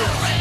Kill.